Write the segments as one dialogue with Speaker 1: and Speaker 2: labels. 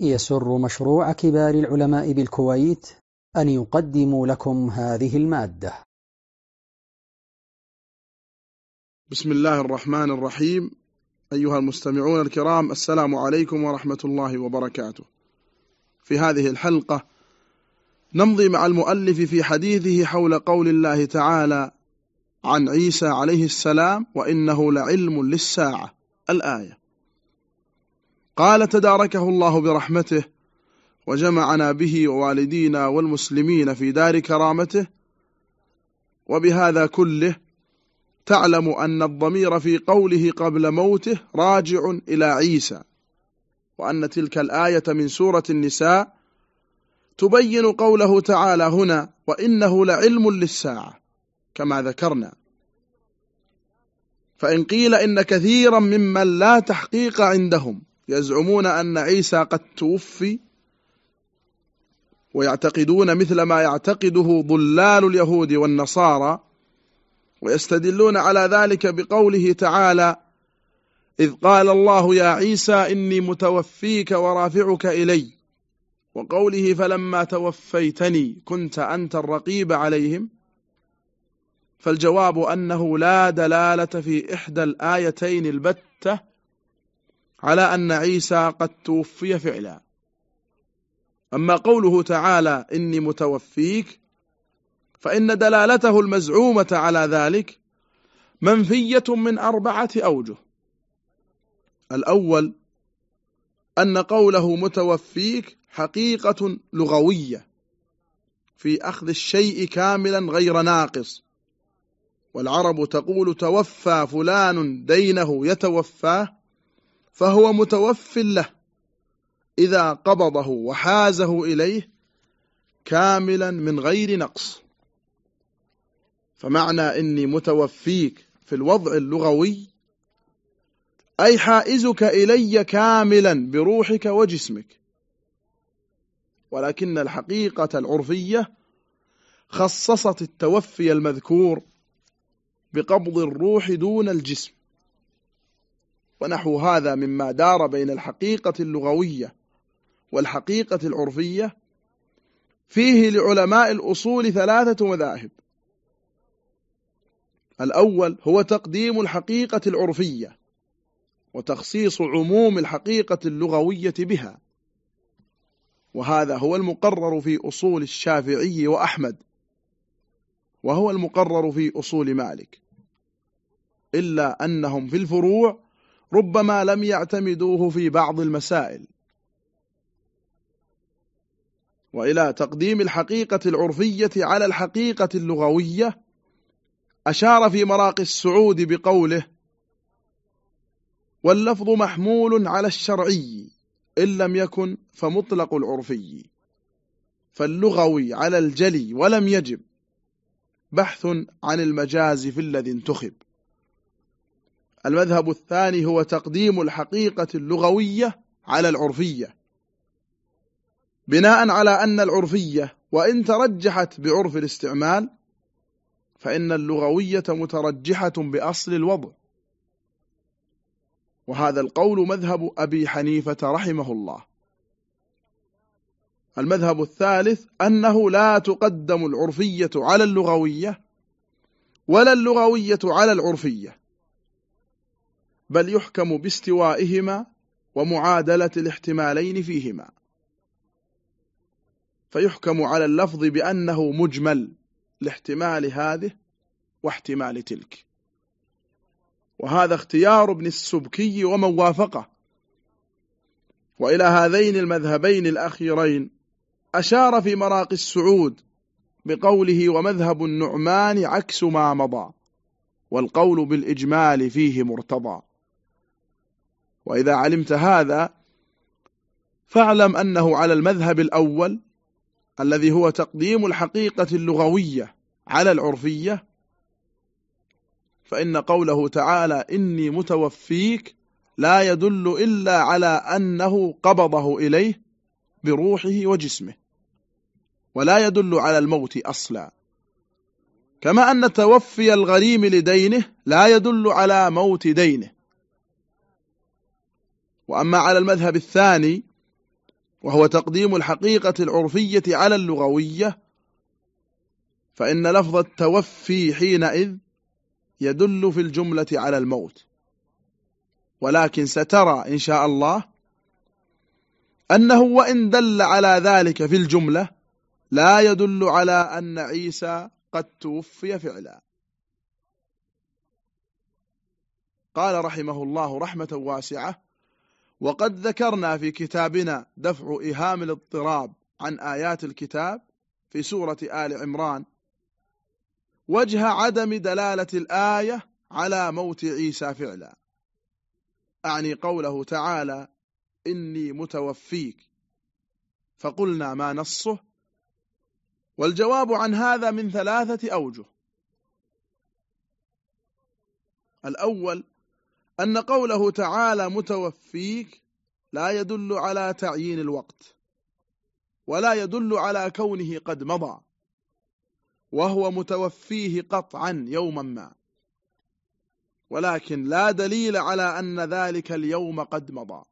Speaker 1: يسر مشروع كبار العلماء بالكويت أن يقدم لكم هذه المادة.
Speaker 2: بسم الله الرحمن الرحيم. أيها المستمعون الكرام السلام عليكم ورحمة الله وبركاته. في هذه الحلقة نمضي مع المؤلف في حديثه حول قول الله تعالى عن عيسى عليه السلام وإنه لعلم للساعة. الآية قال تداركه الله برحمته وجمعنا به ووالدينا والمسلمين في دار كرامته وبهذا كله تعلم أن الضمير في قوله قبل موته راجع إلى عيسى وأن تلك الآية من سورة النساء تبين قوله تعالى هنا وإنه لعلم للساعة كما ذكرنا. فإن قيل إن كثيرا ممن لا تحقيق عندهم يزعمون أن عيسى قد توفي ويعتقدون مثل ما يعتقده ضلال اليهود والنصارى ويستدلون على ذلك بقوله تعالى إذ قال الله يا عيسى إني متوفيك ورافعك إلي وقوله فلما توفيتني كنت أنت الرقيب عليهم. فالجواب أنه لا دلالة في إحدى الآيتين البتة على أن عيسى قد توفي فعلا. أما قوله تعالى إني متوفيك فإن دلالته المزعومة على ذلك منفية من أربعة أوجه. الأول أن قوله متوفيك حقيقة لغوية في أخذ الشيء كاملا غير ناقص. والعرب تقول توفى فلان دينه يتوفاه فهو متوف له. إذا قبضه وحازه إليه كاملا من غير نقص. فمعنى إني متوفيك في الوضع اللغوي أي حائزك إلي كاملا بروحك وجسمك. ولكن الحقيقة العرفية خصصت التوفي المذكور بقبض الروح دون الجسم. ونحو هذا مما دار بين الحقيقة اللغوية والحقيقة العرفية فيه لعلماء الأصول ثلاثة مذاهب. الأول هو تقديم الحقيقة العرفية وتخصيص عموم الحقيقة اللغوية بها وهذا هو المقرر في أصول الشافعي وأحمد وهو المقرر في أصول مالك إلا أنهم في الفروع ربما لم يعتمدوه في بعض المسائل. وإلى تقديم الحقيقة العرفية على الحقيقة اللغوية أشار في مراقي السعود بقوله واللفظ محمول على الشرعي إن لم يكن فمطلق العرفي فاللغوي على الجلي ولم يجب بحث عن المجاز في الذي انتخب. المذهب الثاني هو تقديم الحقيقة اللغوية على العرفية. بناء على أن العرفية وإن ترجحت بعرف الاستعمال فإن اللغوية مترجحة بأصل الوضع. وهذا القول مذهب أبي حنيفة رحمه الله. المذهب الثالث أنه لا تقدم العرفية على اللغوية ولا اللغوية على العرفية. بل يحكم باستوائهما ومعادلة الاحتمالين فيهما. فيحكم على اللفظ بأنه مجمل لاحتمال هذه واحتمال تلك. وهذا اختيار ابن السبكي ومن وافقه وإلى هذين المذهبين الأخيرين أشار في مراقي السعود بقوله ومذهب النعمان عكس ما مضى والقول بالإجمال فيه مرتضى. وإذا علمت هذا فاعلم أنه على المذهب الأول الذي هو تقديم الحقيقة اللغوية على العرفية فإن قوله تعالى إني متوفيك لا يدل إلا على أنه قبضه إليه بروحه وجسمه ولا يدل على الموت أصلا. كما أن توفي الغريم لدينه لا يدل على موت دينه. وأما على المذهب الثاني وهو تقديم الحقيقة العرفية على اللغوية فإن لفظ التوفي حينئذ يدل في الجملة على الموت. ولكن سترى إن شاء الله أنه وإن دل على ذلك في الجملة لا يدل على أن عيسى قد توفي فعلا. قال رحمه الله رحمة واسعة وقد ذكرنا في كتابنا دفع إهام الاضطراب عن آيات الكتاب في سورة آل عمران. وجه عدم دلالة الآية على موت عيسى فعلا. أعني قوله تعالى إني متوفيك. فقلنا ما نصه؟ والجواب عن هذا من ثلاثة أوجه. الأول أن قوله تعالى متوفيك لا يدل على تعيين الوقت ولا يدل على كونه قد مضى وهو متوفيه قطعا يوما ما. ولكن لا دليل على أن ذلك اليوم قد مضى.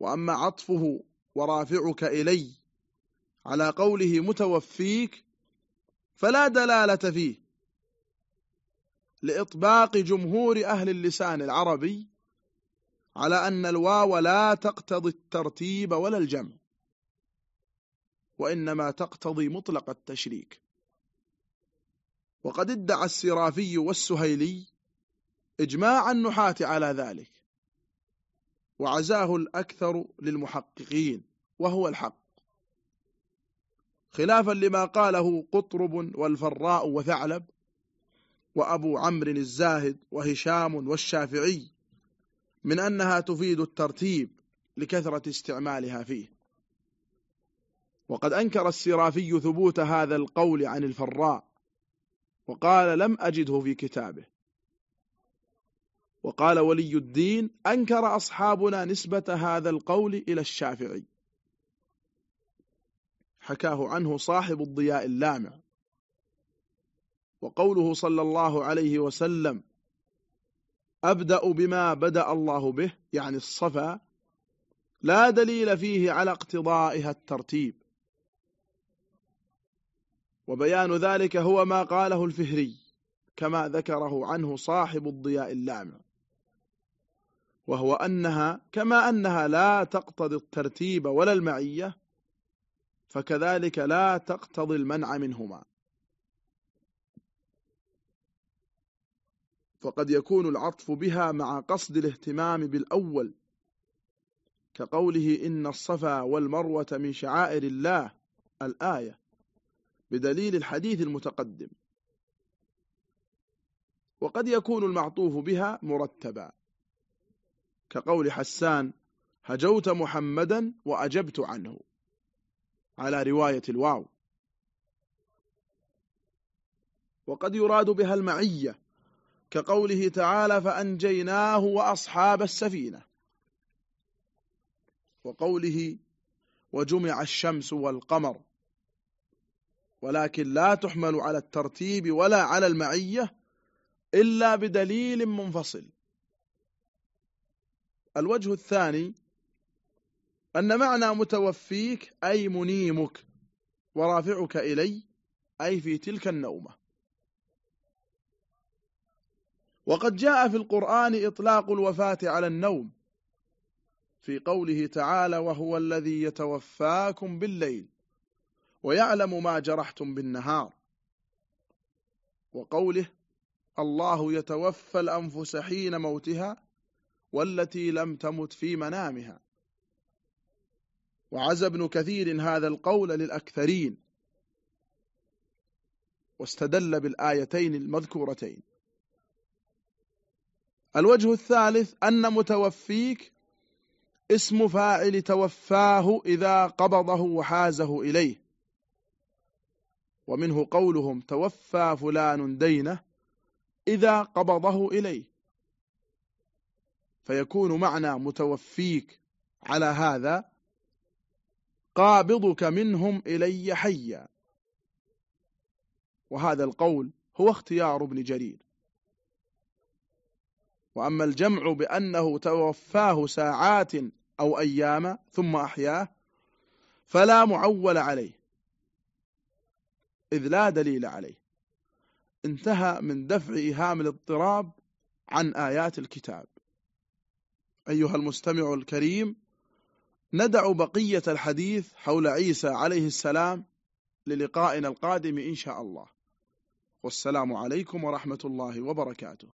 Speaker 2: وأما عطفه ورافعك إلي على قوله متوفيك فلا دلالة فيه. لإطباق جمهور أهل اللسان العربي على أن الواو لا تقتضي الترتيب ولا الجمع وإنما تقتضي مطلق التشريك. وقد ادعى السرافي والسهيلي إجماع النحاة على ذلك وعزاه الأكثر للمحققين وهو الحق. خلافا لما قاله قطرب والفراء وثعلب وأبو عمرو الزاهد وهشام والشافعي من أنها تفيد الترتيب لكثرة استعمالها فيه. وقد أنكر السرافي ثبوت هذا القول عن الفراء وقال لم أجده في كتابه. وقال ولي الدين أنكر أصحابنا نسبة هذا القول إلى الشافعي. حكاه عنه صاحب الضياء اللامع. وقوله صلى الله عليه وسلم أبدأ بما بدأ الله به يعني الصفا لا دليل فيه على اقتضائها الترتيب. وبيان ذلك هو ما قاله الفهري كما ذكره عنه صاحب الضياء اللامع. وهو أنها كما أنها لا تقتضي الترتيب ولا المعية فكذلك لا تقتضي المنع منهما. فقد يكون العطف بها مع قصد الاهتمام بالأول كقوله إن الصفا والمروة من شعائر الله الآية بدليل الحديث المتقدم. وقد يكون المعطوف بها مرتبا كقول حسان هجوت محمدا وأجبت عنه على رواية الواو. وقد يراد بها المعية كقوله تعالى فأنجيناه وأصحاب السفينة. وقوله وجمع الشمس والقمر. ولكن لا تحمل على الترتيب ولا على المعية إلا بدليل منفصل. الوجه الثاني أن معنى متوفيك أي منيمك ورافعك إلي أي في تلك النومة. وقد جاء في القرآن إطلاق الوفاة على النوم في قوله تعالى وهو الذي يتوفاكم بالليل ويعلم ما جرحتم بالنهار وقوله الله يتوفى الأنفس حين موتها والتي لم تمت في منامها وعز ابن كثير هذا القول للأكثرين واستدل بالآيتين المذكورتين الوجه الثالث أن متوفيك اسم فاعل توفاه إذا قبضه وحازه إليه. ومنه قولهم توفى فلان دينه إذا قبضه إليه. فيكون معنى متوفيك على هذا قابضك منهم إلي حيا. وهذا القول هو اختيار ابن جرير. وأما الجمع بأنه توفاه ساعات أو أيام ثم أحياه فلا معول عليه إذ لا دليل عليه. انتهى من دفع إيهام الاضطراب عن آيات الكتاب. أيها المستمع الكريم ندع بقية الحديث حول عيسى عليه السلام للقائنا القادم إن شاء الله. والسلام عليكم ورحمة الله وبركاته.